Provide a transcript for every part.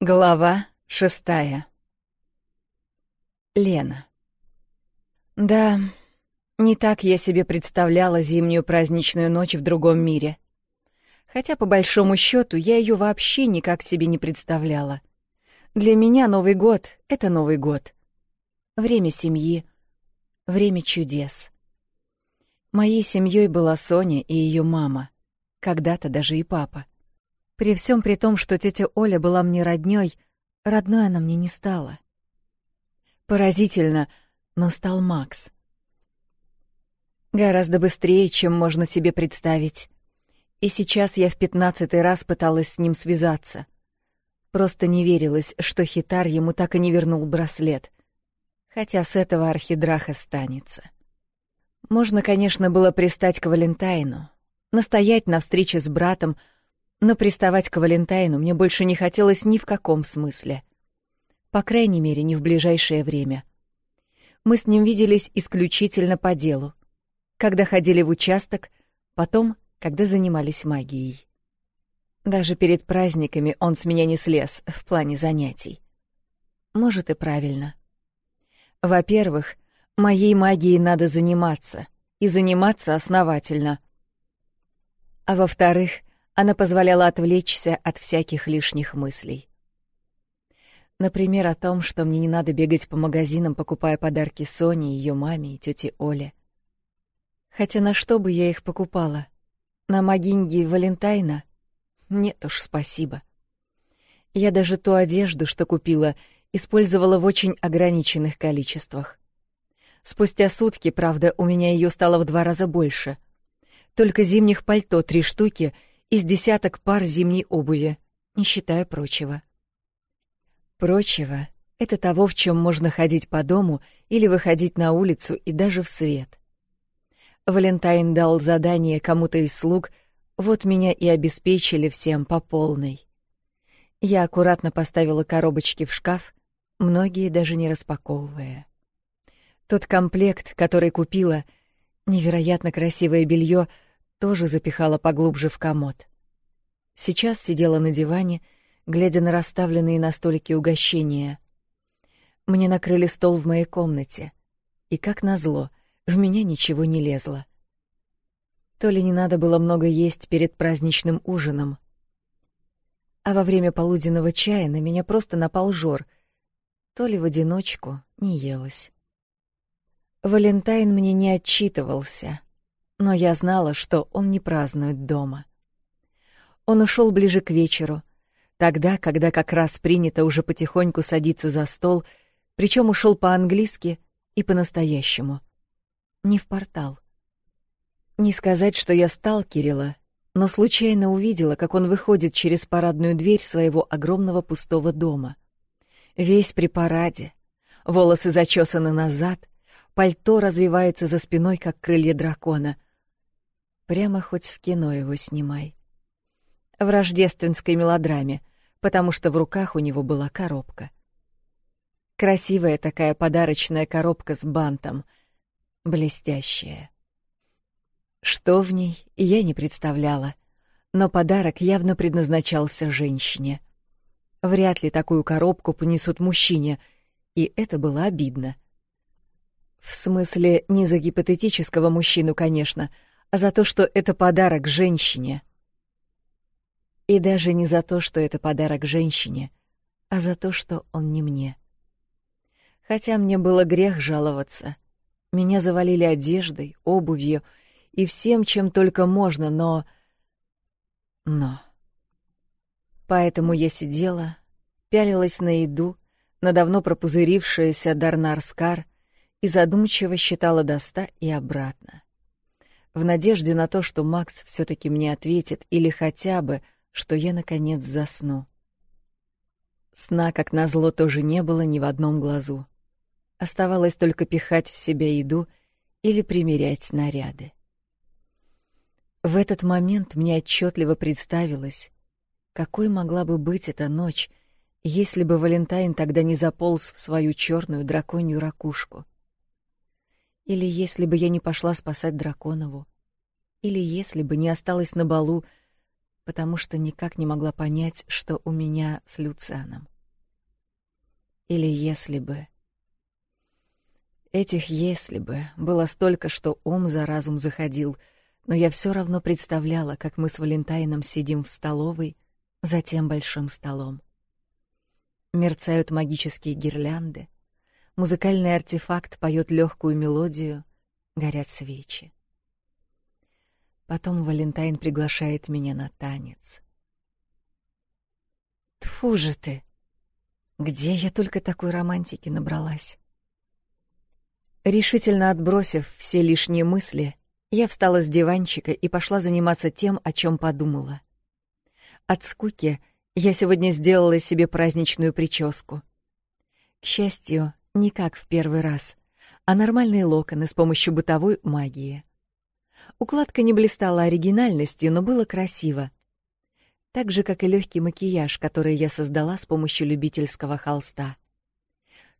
Глава шестая. Лена. Да, не так я себе представляла зимнюю праздничную ночь в другом мире. Хотя, по большому счету, я ее вообще никак себе не представляла. Для меня Новый год — это Новый год. Время семьи, время чудес. Моей семьей была Соня и ее мама, когда-то даже и папа — при всем при том, что тетя Оля была мне роднёй, родной она мне не стала. Поразительно, но стал Макс. Гораздо быстрее, чем можно себе представить. И сейчас я в пятнадцатый раз пыталась с ним связаться. Просто не верилось, что Хитар ему так и не вернул браслет. Хотя с этого архидраха останется. Можно, конечно, было пристать к Валентайну, настоять на встрече с братом — но приставать к Валентайну мне больше не хотелось ни в каком смысле. По крайней мере, не в ближайшее время. Мы с ним виделись исключительно по делу. Когда ходили в участок, потом, когда занимались магией. Даже перед праздниками он с меня не слез в плане занятий. Может, и правильно. Во-первых, моей магией надо заниматься, и заниматься основательно. А во-вторых, она позволяла отвлечься от всяких лишних мыслей. Например, о том, что мне не надо бегать по магазинам, покупая подарки Соне, ее маме и тете Оле. Хотя на что бы я их покупала? На Магиньги и Валентайна? Нет уж, спасибо. Я даже ту одежду, что купила, использовала в очень ограниченных количествах. Спустя сутки, правда, у меня ее стало в два раза больше. Только зимних пальто три штуки — из десяток пар зимней обуви, не считая прочего. Прочего — это того, в чем можно ходить по дому или выходить на улицу и даже в свет. Валентайн дал задание кому-то из слуг, вот меня и обеспечили всем по полной. Я аккуратно поставила коробочки в шкаф, многие даже не распаковывая. Тот комплект, который купила, невероятно красивое белье — тоже запихала поглубже в комод. Сейчас сидела на диване, глядя на расставленные на столике угощения. Мне накрыли стол в моей комнате, и, как назло, в меня ничего не лезло. То ли не надо было много есть перед праздничным ужином, а во время полуденного чая на меня просто напал жор, то ли в одиночку не елась. Валентайн мне не отчитывался — но я знала, что он не празднует дома. Он ушел ближе к вечеру, тогда, когда как раз принято уже потихоньку садиться за стол, причем ушел по-английски и по-настоящему. Не в портал. Не сказать, что я стал сталкерила, но случайно увидела, как он выходит через парадную дверь своего огромного пустого дома. Весь при параде, волосы зачесаны назад, пальто развивается за спиной, как крылья дракона — Прямо хоть в кино его снимай. В рождественской мелодраме, потому что в руках у него была коробка. Красивая такая подарочная коробка с бантом, блестящая. Что в ней, я не представляла, но подарок явно предназначался женщине. Вряд ли такую коробку понесут мужчине, и это было обидно. В смысле, не за гипотетического мужчину, конечно — а за то, что это подарок женщине. И даже не за то, что это подарок женщине, а за то, что он не мне. Хотя мне было грех жаловаться. Меня завалили одеждой, обувью и всем, чем только можно, но... Но... Поэтому я сидела, пялилась на еду, на давно пропузырившееся Дарнарскар и задумчиво считала до ста и обратно в надежде на то, что Макс все-таки мне ответит или хотя бы, что я наконец засну. Сна, как назло, тоже не было ни в одном глазу. Оставалось только пихать в себя еду или примерять наряды. В этот момент мне отчетливо представилось, какой могла бы быть эта ночь, если бы Валентайн тогда не заполз в свою черную драконью ракушку — или если бы я не пошла спасать Драконову. Или если бы не осталась на балу, потому что никак не могла понять, что у меня с Люцианом. Или если бы... Этих «если бы» было столько, что ум за разум заходил, но я все равно представляла, как мы с Валентайном сидим в столовой, за тем большим столом. Мерцают магические гирлянды, Музыкальный артефакт поет легкую мелодию, горят свечи. Потом Валентайн приглашает меня на танец. Тфу же ты! Где я только такой романтики набралась? Решительно отбросив все лишние мысли, я встала с диванчика и пошла заниматься тем, о чем подумала. От скуки я сегодня сделала себе праздничную прическу. К счастью, не как в первый раз, а нормальные локоны с помощью бытовой магии. Укладка не блистала оригинальностью, но было красиво. Так же, как и легкий макияж, который я создала с помощью любительского холста.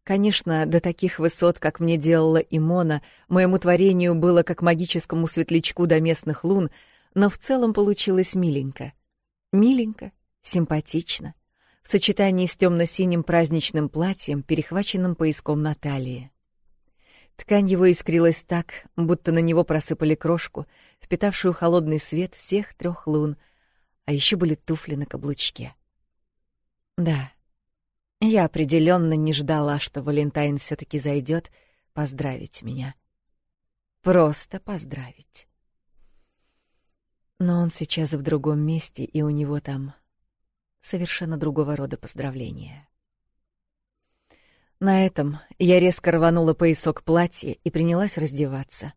Конечно, до таких высот, как мне делала Имона, моему творению было как магическому светлячку до местных лун, но в целом получилось миленько. Миленько, симпатично — в сочетании с темно-синим праздничным платьем, перехваченным пояском Натальи. Ткань его искрилась так, будто на него просыпали крошку, впитавшую холодный свет всех трех лун, а еще были туфли на каблучке. Да, я определенно не ждала, что Валентайн все-таки зайдет поздравить меня. Просто поздравить. Но он сейчас в другом месте, и у него там совершенно другого рода поздравления. На этом я резко рванула поясок платья и принялась раздеваться.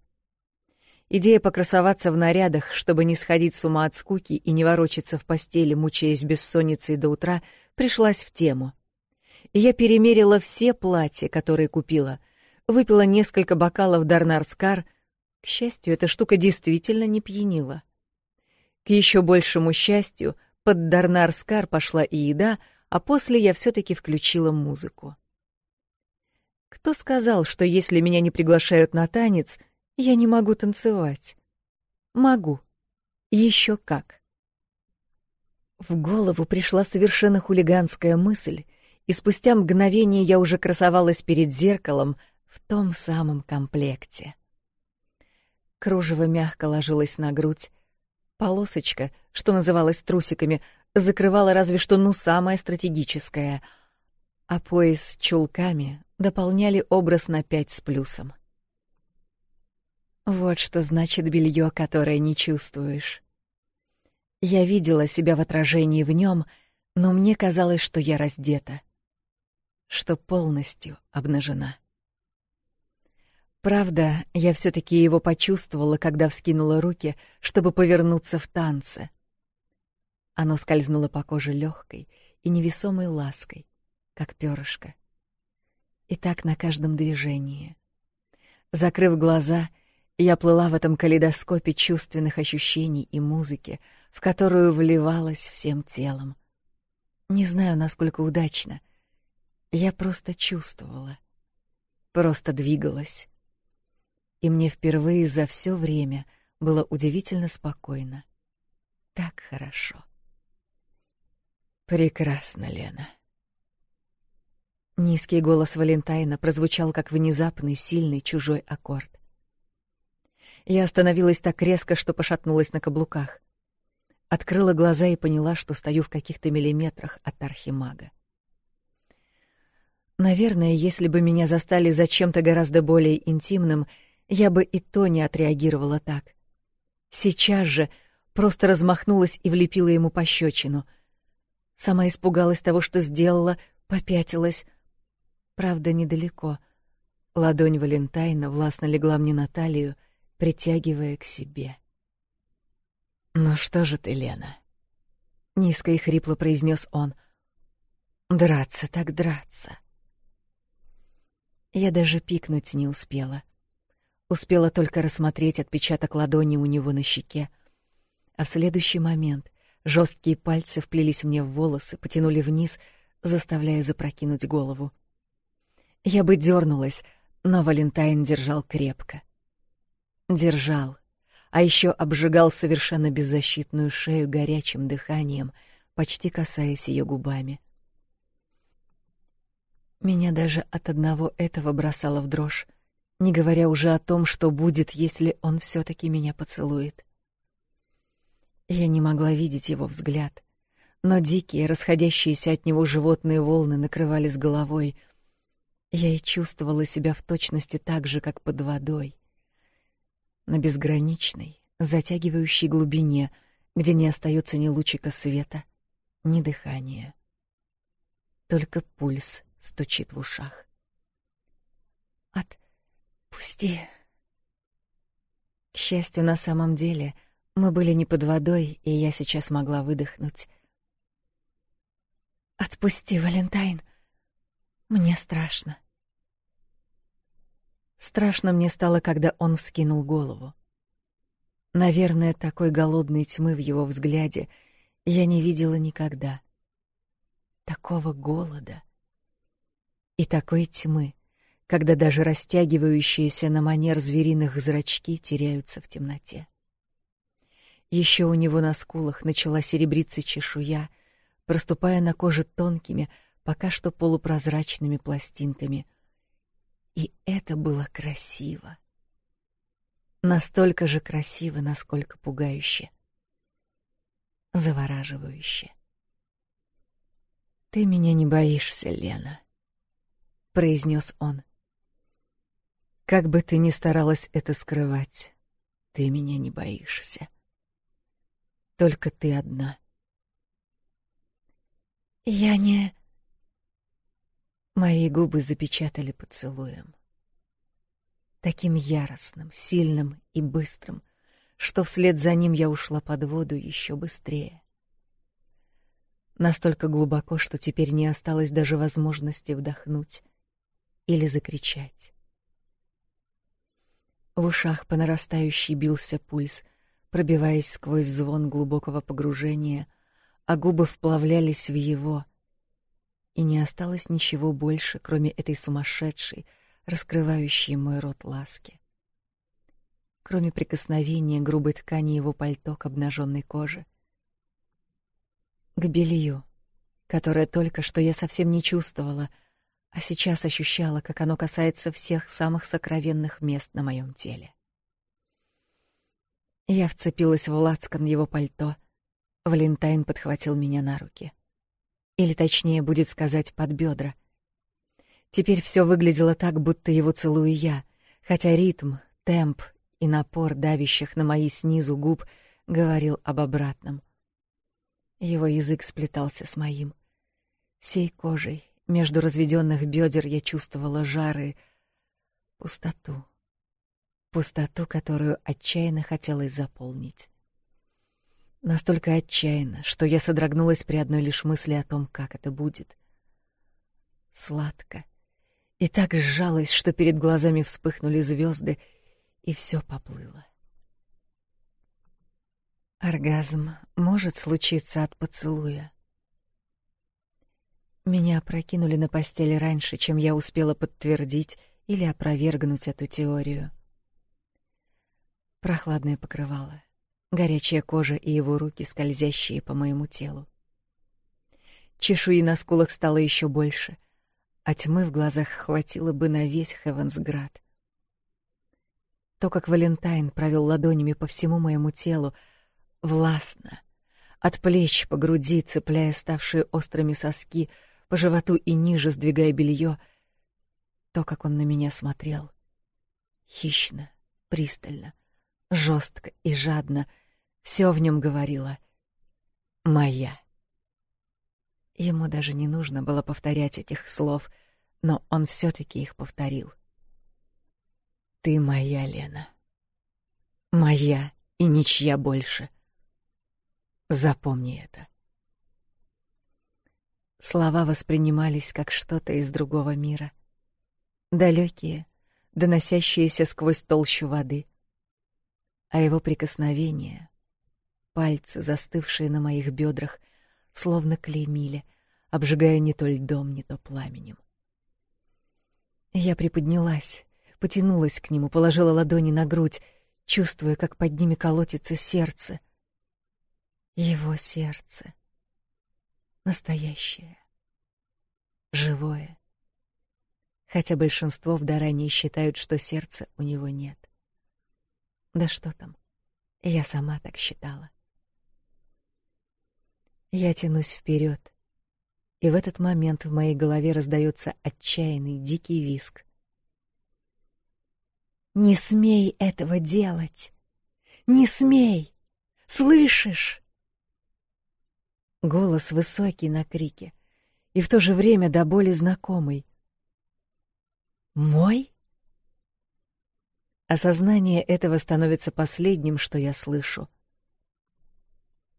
Идея покрасоваться в нарядах, чтобы не сходить с ума от скуки и не ворочаться в постели, мучаясь бессонницей до утра, пришлась в тему. И я перемерила все платья, которые купила, выпила несколько бокалов Дарнарскар. К счастью, эта штука действительно не пьянила. К еще большему счастью — под Дарнарскар пошла и еда, а после я все-таки включила музыку. Кто сказал, что если меня не приглашают на танец, я не могу танцевать? Могу. Еще как. В голову пришла совершенно хулиганская мысль, и спустя мгновение я уже красовалась перед зеркалом в том самом комплекте. Кружево мягко ложилось на грудь, Полосочка, что называлась трусиками, закрывала разве что ну самое стратегическое, а пояс с чулками дополняли образ на пять с плюсом. Вот что значит белье, которое не чувствуешь. Я видела себя в отражении в нем, но мне казалось, что я раздета, что полностью обнажена. Правда, я все-таки его почувствовала, когда вскинула руки, чтобы повернуться в танце. Оно скользнуло по коже легкой и невесомой лаской, как перышко. И так на каждом движении. Закрыв глаза, я плыла в этом калейдоскопе чувственных ощущений и музыки, в которую вливалась всем телом. Не знаю, насколько удачно. Я просто чувствовала. Просто двигалась и мне впервые за все время было удивительно спокойно. Так хорошо. Прекрасно, Лена. Низкий голос Валентайна прозвучал как внезапный сильный чужой аккорд. Я остановилась так резко, что пошатнулась на каблуках. Открыла глаза и поняла, что стою в каких-то миллиметрах от архимага. Наверное, если бы меня застали за чем-то гораздо более интимным — я бы и то не отреагировала так. Сейчас же просто размахнулась и влепила ему пощечину. Сама испугалась того, что сделала, попятилась. Правда, недалеко. Ладонь Валентайна властно легла мне на талию, притягивая к себе. «Ну что же ты, Лена?» — низко и хрипло произнес он. «Драться так драться». Я даже пикнуть не успела. Успела только рассмотреть отпечаток ладони у него на щеке. А в следующий момент жесткие пальцы вплелись мне в волосы, потянули вниз, заставляя запрокинуть голову. Я бы дернулась, но Валентайн держал крепко. Держал, а еще обжигал совершенно беззащитную шею горячим дыханием, почти касаясь ее губами. Меня даже от одного этого бросало в дрожь не говоря уже о том, что будет, если он все-таки меня поцелует. Я не могла видеть его взгляд, но дикие, расходящиеся от него животные волны накрывали с головой. Я и чувствовала себя в точности так же, как под водой. На безграничной, затягивающей глубине, где не остается ни лучика света, ни дыхания. Только пульс стучит в ушах. «Пусти». К счастью, на самом деле, мы были не под водой, и я сейчас могла выдохнуть. «Отпусти, Валентайн. Мне страшно». Страшно мне стало, когда он вскинул голову. Наверное, такой голодной тьмы в его взгляде я не видела никогда. Такого голода и такой тьмы — когда даже растягивающиеся на манер звериных зрачки теряются в темноте. Еще у него на скулах начала серебриться чешуя, проступая на коже тонкими, пока что полупрозрачными пластинками. И это было красиво. Настолько же красиво, насколько пугающе. Завораживающе. «Ты меня не боишься, Лена», — произнес он. Как бы ты ни старалась это скрывать, ты меня не боишься. Только ты одна. Я не... Мои губы запечатали поцелуем. Таким яростным, сильным и быстрым, что вслед за ним я ушла под воду еще быстрее. Настолько глубоко, что теперь не осталось даже возможности вдохнуть или закричать. В ушах по нарастающей бился пульс, пробиваясь сквозь звон глубокого погружения, а губы вплавлялись в его. И не осталось ничего больше, кроме этой сумасшедшей, раскрывающей мой рот ласки. Кроме прикосновения грубой ткани его пальто к обнаженной коже. К белью, которое только что я совсем не чувствовала — а сейчас ощущала, как оно касается всех самых сокровенных мест на моем теле. Я вцепилась в лацкан его пальто. Валентайн подхватил меня на руки. Или точнее будет сказать, под бедра. Теперь все выглядело так, будто его целую я, хотя ритм, темп и напор давящих на мои снизу губ говорил об обратном. Его язык сплетался с моим, всей кожей, между разведенных бедер я чувствовала жары, пустоту. Пустоту, которую отчаянно хотелось заполнить. Настолько отчаянно, что я содрогнулась при одной лишь мысли о том, как это будет. Сладко. И так сжалось, что перед глазами вспыхнули звезды, и все поплыло. Оргазм может случиться от поцелуя. Меня опрокинули на постели раньше, чем я успела подтвердить или опровергнуть эту теорию. Прохладное покрывало, горячая кожа и его руки, скользящие по моему телу. Чешуи на скулах стало еще больше, а тьмы в глазах хватило бы на весь Хевенсград. То, как Валентайн провел ладонями по всему моему телу, властно, от плеч по груди, цепляя ставшие острыми соски — по животу и ниже, сдвигая белье. То, как он на меня смотрел. Хищно, пристально, жестко и жадно. Все в нем говорило. «Моя». Ему даже не нужно было повторять этих слов, но он все таки их повторил. «Ты моя, Лена. Моя и ничья больше. Запомни это». Слова воспринимались как что-то из другого мира. далекие, доносящиеся сквозь толщу воды. А его прикосновения, пальцы, застывшие на моих бедрах, словно клеймили, обжигая не то льдом, не то пламенем. Я приподнялась, потянулась к нему, положила ладони на грудь, чувствуя, как под ними колотится сердце. Его сердце настоящее, живое. Хотя большинство в Даране считают, что сердца у него нет. Да что там? Я сама так считала. Я тянусь вперед, и в этот момент в моей голове раздается отчаянный дикий виск. Не смей этого делать. Не смей. Слышишь? Голос высокий на крике и в то же время до боли знакомый. «Мой?» Осознание этого становится последним, что я слышу.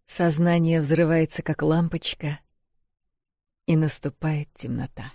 Сознание взрывается, как лампочка, и наступает темнота.